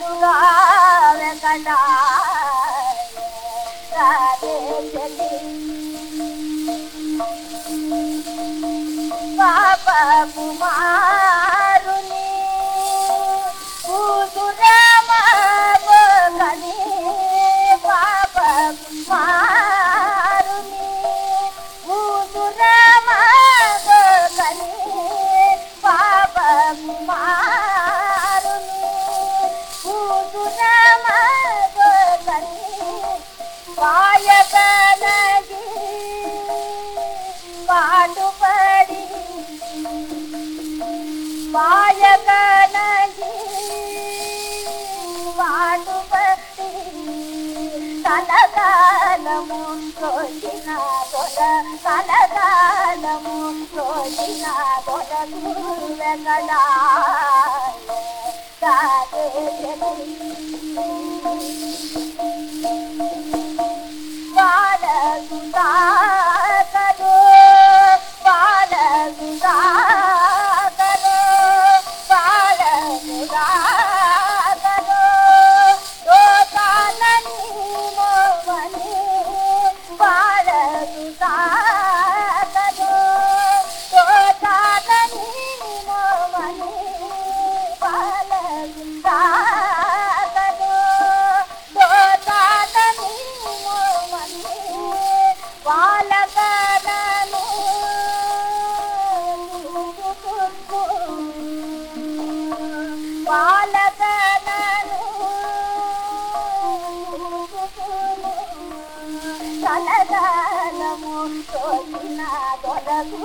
دعا گڏا پا பாடுபடி. பாயகனகி வாடுபடி. கலகாலமு ரோஜினா போல கலகாலமு ரோஜினா போல குருவகடா காதே బాలకనను కలగాలము తోచిన దొరకు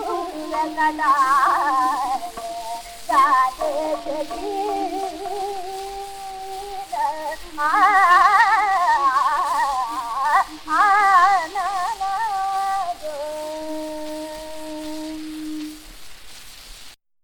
కదా ఆ